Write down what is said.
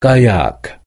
gajak